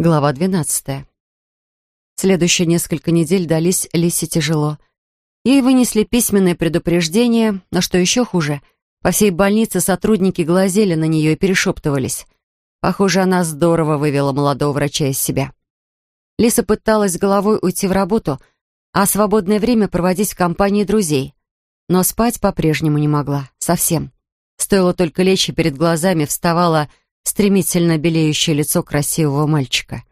Глава двенадцатая. Следующие несколько недель дались Лисе тяжело. Ей вынесли письменное предупреждение, но что еще хуже, по всей больнице сотрудники глазели на нее и перешептывались. Похоже, она здорово вывела молодого врача из себя. Лиса пыталась головой уйти в работу, а свободное время проводить в компании друзей. Но спать по-прежнему не могла. Совсем. Стоило только лечь, и перед глазами вставало стремительно белеющее лицо красивого мальчика.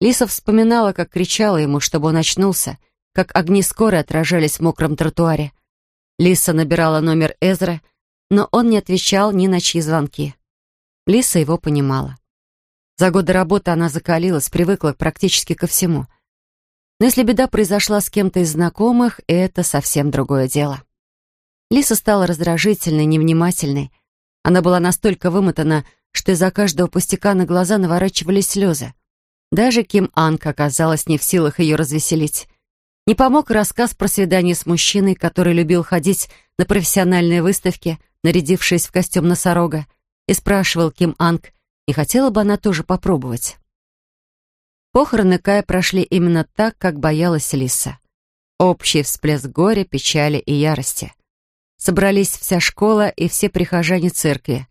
Лиса вспоминала, как кричала ему, чтобы он очнулся, как огни скорой отражались в мокром тротуаре. Лиса набирала номер Эзра, но он не отвечал ни на чьи звонки. Лиса его понимала. За годы работы она закалилась, привыкла практически ко всему. Но если беда произошла с кем-то из знакомых, это совсем другое дело. Лиса стала раздражительной, невнимательной. Она была настолько вымотана, что из-за каждого пустяка на глаза наворачивались слезы. Даже Ким Анг оказалась не в силах ее развеселить. Не помог рассказ про свидание с мужчиной, который любил ходить на профессиональные выставки, нарядившись в костюм носорога, и спрашивал Ким Анг, не хотела бы она тоже попробовать. Похороны Кая прошли именно так, как боялась Лиса. Общий всплеск горя, печали и ярости. Собрались вся школа и все прихожане церкви.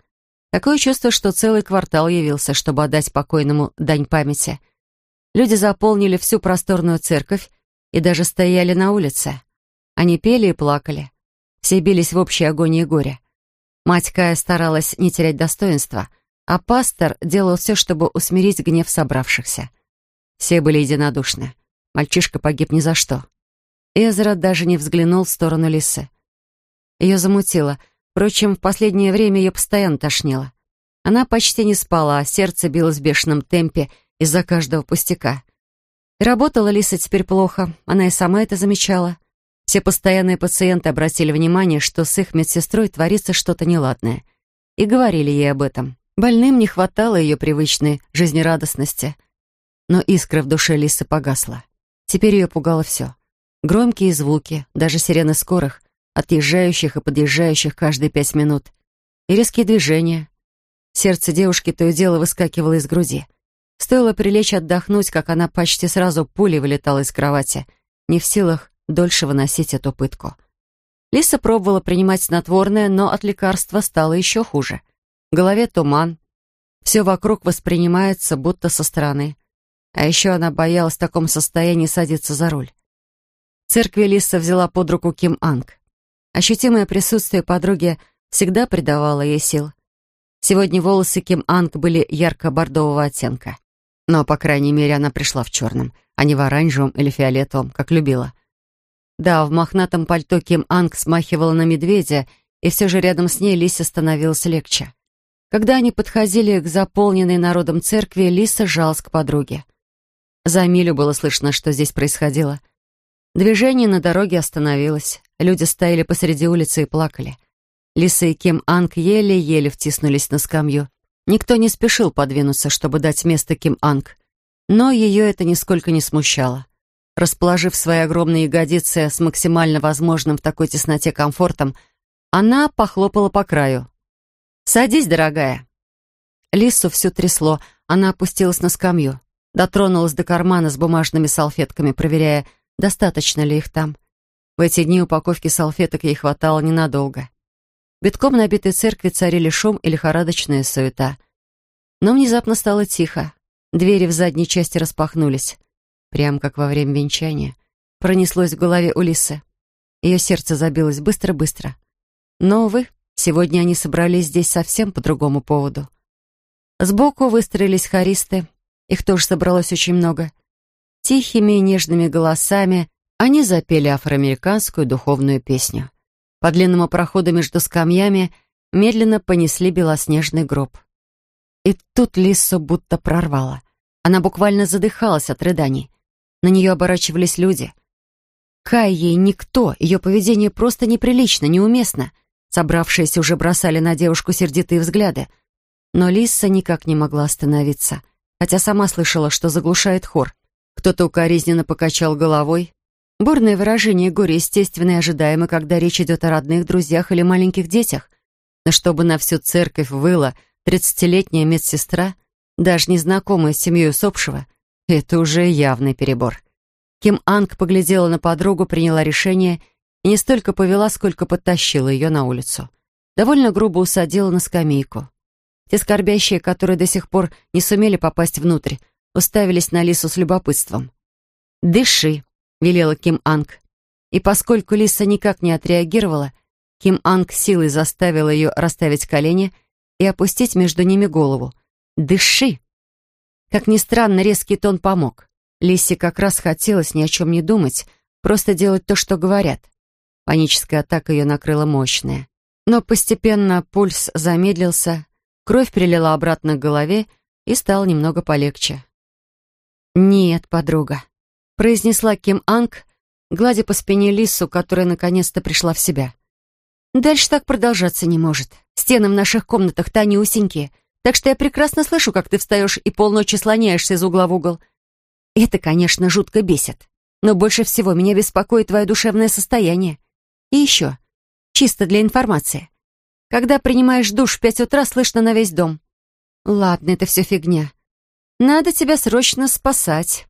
Такое чувство, что целый квартал явился, чтобы отдать покойному дань памяти. Люди заполнили всю просторную церковь и даже стояли на улице. Они пели и плакали. Все бились в общей агонии горя. Мать Кая старалась не терять достоинства, а пастор делал все, чтобы усмирить гнев собравшихся. Все были единодушны. Мальчишка погиб ни за что. Эзра даже не взглянул в сторону Лисы. Ее замутило — Впрочем, в последнее время ее постоянно тошнило. Она почти не спала, а сердце билось в бешеном темпе из-за каждого пустяка. И работала Лиса теперь плохо, она и сама это замечала. Все постоянные пациенты обратили внимание, что с их медсестрой творится что-то неладное. И говорили ей об этом. Больным не хватало ее привычной жизнерадостности. Но искра в душе Лисы погасла. Теперь ее пугало все. Громкие звуки, даже сирены скорых, отъезжающих и подъезжающих каждые пять минут, и резкие движения. Сердце девушки то и дело выскакивало из груди. Стоило прилечь отдохнуть, как она почти сразу пулей вылетала из кровати, не в силах дольше выносить эту пытку. Лиса пробовала принимать снотворное, но от лекарства стало еще хуже. В голове туман. Все вокруг воспринимается будто со стороны. А еще она боялась в таком состоянии садиться за руль. В церкви Лиса взяла под руку Ким Анг. Ощутимое присутствие подруги всегда придавало ей сил. Сегодня волосы Ким Анг были ярко-бордового оттенка. Но, по крайней мере, она пришла в черном, а не в оранжевом или фиолетовом, как любила. Да, в мохнатом пальто Ким Анг смахивала на медведя, и все же рядом с ней Лисе становилось легче. Когда они подходили к заполненной народом церкви, Лиса жалась к подруге. За милю было слышно, что здесь происходило — Движение на дороге остановилось. Люди стояли посреди улицы и плакали. Лиса и Ким Анг еле-еле втиснулись на скамью. Никто не спешил подвинуться, чтобы дать место Ким Анг. Но ее это нисколько не смущало. Расположив свои огромные ягодицы с максимально возможным в такой тесноте комфортом, она похлопала по краю. «Садись, дорогая». Лису все трясло, она опустилась на скамью, дотронулась до кармана с бумажными салфетками, проверяя, достаточно ли их там. В эти дни упаковки салфеток ей хватало ненадолго. Битком набитой церкви царили шум и лихорадочная суета. Но внезапно стало тихо. Двери в задней части распахнулись. Прямо как во время венчания. Пронеслось в голове у Лисы. Ее сердце забилось быстро-быстро. Но, увы, сегодня они собрались здесь совсем по другому поводу. Сбоку выстроились хористы. Их тоже собралось очень много. Тихими и нежными голосами они запели афроамериканскую духовную песню. По длинному проходу между скамьями медленно понесли белоснежный гроб. И тут Лису будто прорвало. Она буквально задыхалась от рыданий. На нее оборачивались люди. Кай ей никто, ее поведение просто неприлично, неуместно. Собравшиеся уже бросали на девушку сердитые взгляды. Но Лиса никак не могла остановиться, хотя сама слышала, что заглушает хор. Кто-то укоризненно покачал головой. Бурное выражение горя естественно и ожидаемо, когда речь идет о родных, друзьях или маленьких детях. Но чтобы на всю церковь выла тридцатилетняя медсестра, даже незнакомая с семьей усопшего, это уже явный перебор. Ким Анг поглядела на подругу, приняла решение и не столько повела, сколько подтащила ее на улицу. Довольно грубо усадила на скамейку. Те скорбящие, которые до сих пор не сумели попасть внутрь, уставились на Лису с любопытством. «Дыши», — велела Ким Анг. И поскольку Лиса никак не отреагировала, Ким Анг силой заставила ее расставить колени и опустить между ними голову. «Дыши!» Как ни странно, резкий тон помог. Лисе как раз хотелось ни о чем не думать, просто делать то, что говорят. Паническая атака ее накрыла мощная. Но постепенно пульс замедлился, кровь прилила обратно к голове и стало немного полегче. «Нет, подруга», — произнесла Ким Анг, гладя по спине Лису, которая наконец-то пришла в себя. «Дальше так продолжаться не может. Стены в наших комнатах тонюсенькие, так что я прекрасно слышу, как ты встаешь и полночи слоняешься из угла в угол. Это, конечно, жутко бесит, но больше всего меня беспокоит твое душевное состояние. И еще, чисто для информации. Когда принимаешь душ в пять утра, слышно на весь дом. Ладно, это все фигня. Надо тебя срочно спасать.